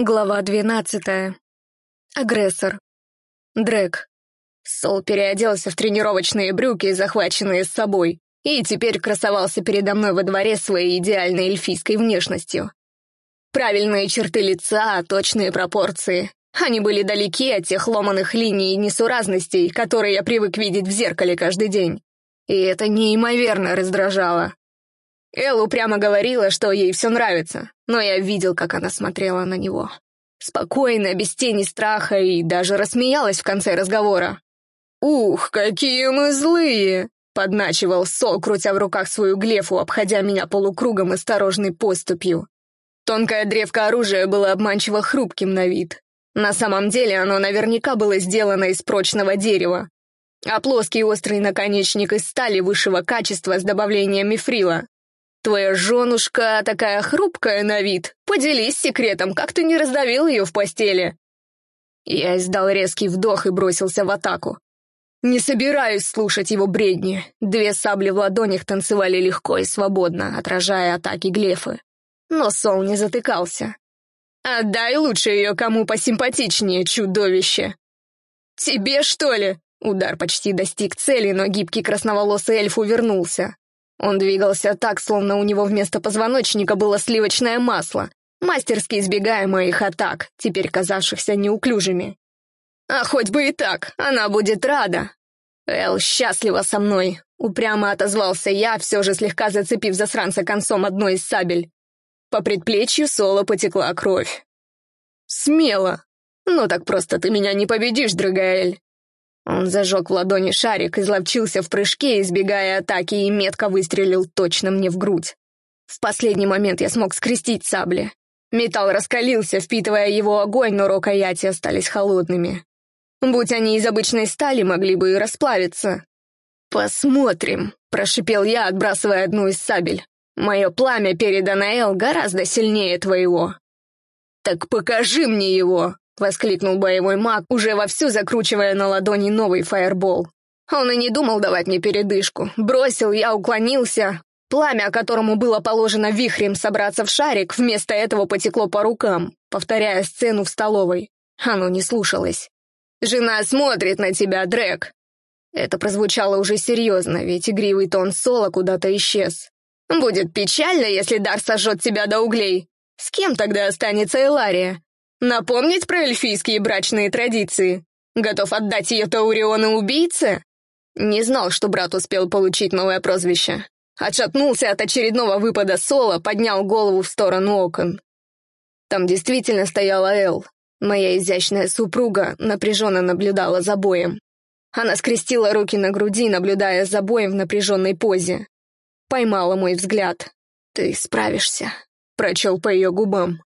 Глава двенадцатая. Агрессор. Дрэк. Сол переоделся в тренировочные брюки, захваченные с собой, и теперь красовался передо мной во дворе своей идеальной эльфийской внешностью. Правильные черты лица, точные пропорции. Они были далеки от тех ломаных линий и несуразностей, которые я привык видеть в зеркале каждый день. И это неимоверно раздражало. Эл упрямо говорила, что ей все нравится, но я видел, как она смотрела на него. Спокойно, без тени страха, и даже рассмеялась в конце разговора. «Ух, какие мы злые!» — подначивал Сол, крутя в руках свою глефу, обходя меня полукругом осторожной поступью. Тонкое древко оружия было обманчиво хрупким на вид. На самом деле оно наверняка было сделано из прочного дерева, а плоский острый наконечник из стали высшего качества с добавлением мифрила. Твоя женушка такая хрупкая на вид. Поделись секретом, как ты не раздавил ее в постели?» Я издал резкий вдох и бросился в атаку. Не собираюсь слушать его бредни. Две сабли в ладонях танцевали легко и свободно, отражая атаки Глефы. Но Сол не затыкался. «Отдай лучше ее кому посимпатичнее, чудовище!» «Тебе, что ли?» Удар почти достиг цели, но гибкий красноволосый эльф увернулся. Он двигался так, словно у него вместо позвоночника было сливочное масло, мастерски избегая моих атак, теперь казавшихся неуклюжими. «А хоть бы и так, она будет рада!» «Эл счастлива со мной!» — упрямо отозвался я, все же слегка зацепив засранца концом одной из сабель. По предплечью Соло потекла кровь. «Смело! Ну так просто ты меня не победишь, Драгаэль!» Он зажег в ладони шарик, изловчился в прыжке, избегая атаки, и метко выстрелил точно мне в грудь. В последний момент я смог скрестить сабли. Металл раскалился, впитывая его огонь, но рукояти остались холодными. Будь они из обычной стали, могли бы и расплавиться. «Посмотрим», — прошипел я, отбрасывая одну из сабель. «Мое пламя передано Эл гораздо сильнее твоего». «Так покажи мне его!» — воскликнул боевой маг, уже вовсю закручивая на ладони новый фаербол. Он и не думал давать мне передышку. Бросил, я уклонился. Пламя, которому было положено вихрем собраться в шарик, вместо этого потекло по рукам, повторяя сцену в столовой. Оно не слушалось. «Жена смотрит на тебя, Дрэк!» Это прозвучало уже серьезно, ведь игривый тон Соло куда-то исчез. «Будет печально, если Дар сожжет тебя до углей. С кем тогда останется Элария? Напомнить про эльфийские брачные традиции? Готов отдать ее Тауриону убийце? Не знал, что брат успел получить новое прозвище. Отшатнулся от очередного выпада Соло, поднял голову в сторону окон. Там действительно стояла Эл. Моя изящная супруга напряженно наблюдала за боем. Она скрестила руки на груди, наблюдая за боем в напряженной позе. Поймала мой взгляд. «Ты справишься», — прочел по ее губам.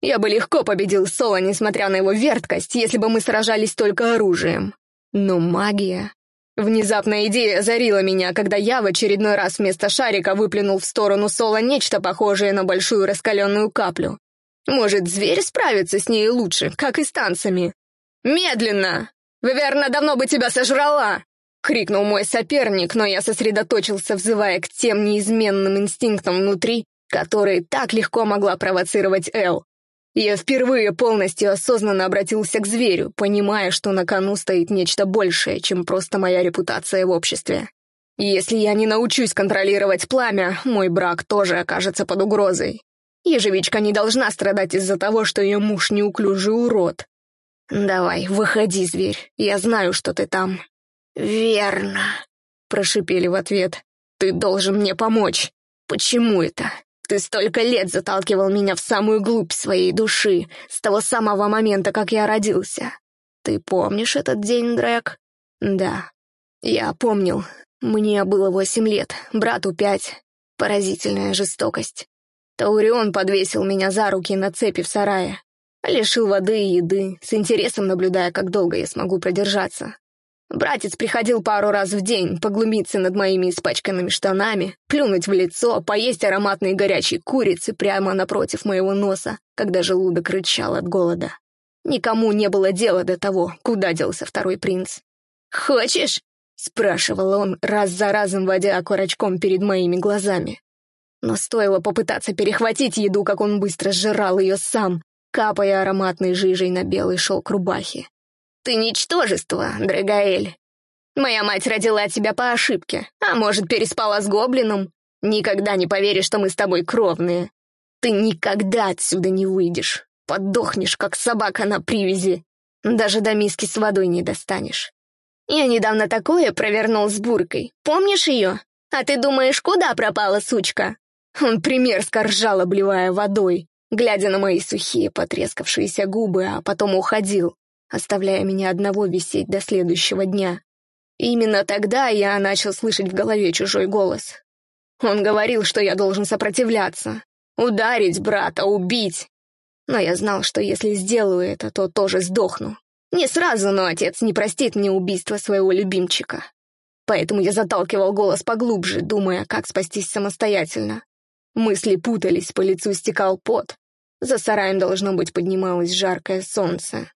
Я бы легко победил Соло, несмотря на его верткость, если бы мы сражались только оружием. Но магия... Внезапная идея озарила меня, когда я в очередной раз вместо шарика выплюнул в сторону Соло нечто похожее на большую раскаленную каплю. Может, зверь справится с ней лучше, как и с танцами? «Медленно! Верно, давно бы тебя сожрала!» — крикнул мой соперник, но я сосредоточился, взывая к тем неизменным инстинктам внутри, которые так легко могла провоцировать Эл. Я впервые полностью осознанно обратился к зверю, понимая, что на кону стоит нечто большее, чем просто моя репутация в обществе. Если я не научусь контролировать пламя, мой брак тоже окажется под угрозой. Ежевичка не должна страдать из-за того, что ее муж неуклюжий урод. «Давай, выходи, зверь, я знаю, что ты там». «Верно», — прошипели в ответ. «Ты должен мне помочь. Почему это? Ты столько лет заталкивал меня в самую глубь своей души, с того самого момента, как я родился. Ты помнишь этот день, Дрэк? Да. Я помнил. Мне было восемь лет, брату пять. Поразительная жестокость. Таурион подвесил меня за руки на цепи в сарае. Лишил воды и еды, с интересом наблюдая, как долго я смогу продержаться. Братец приходил пару раз в день, поглумиться над моими испачканными штанами, плюнуть в лицо, поесть ароматные горячие курицы прямо напротив моего носа, когда желудок рычал от голода. Никому не было дела до того, куда делся второй принц. «Хочешь?» — спрашивал он, раз за разом водя окорочком перед моими глазами. Но стоило попытаться перехватить еду, как он быстро сжирал ее сам, капая ароматной жижей на белый шелк рубахи. «Ты ничтожество, Драгаэль. Моя мать родила тебя по ошибке, а может, переспала с гоблином. Никогда не поверишь, что мы с тобой кровные. Ты никогда отсюда не выйдешь. Подохнешь, как собака на привязи. Даже до миски с водой не достанешь. Я недавно такое провернул с буркой. Помнишь ее? А ты думаешь, куда пропала сучка? Он пример скоржал, обливая водой, глядя на мои сухие потрескавшиеся губы, а потом уходил, оставляя меня одного висеть до следующего дня. Именно тогда я начал слышать в голове чужой голос. Он говорил, что я должен сопротивляться, ударить брата, убить. Но я знал, что если сделаю это, то тоже сдохну. Не сразу, но отец не простит мне убийство своего любимчика. Поэтому я заталкивал голос поглубже, думая, как спастись самостоятельно. Мысли путались, по лицу стекал пот. За сараем, должно быть, поднималось жаркое солнце.